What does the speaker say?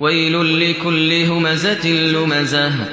ويل لكل همزة لمزة.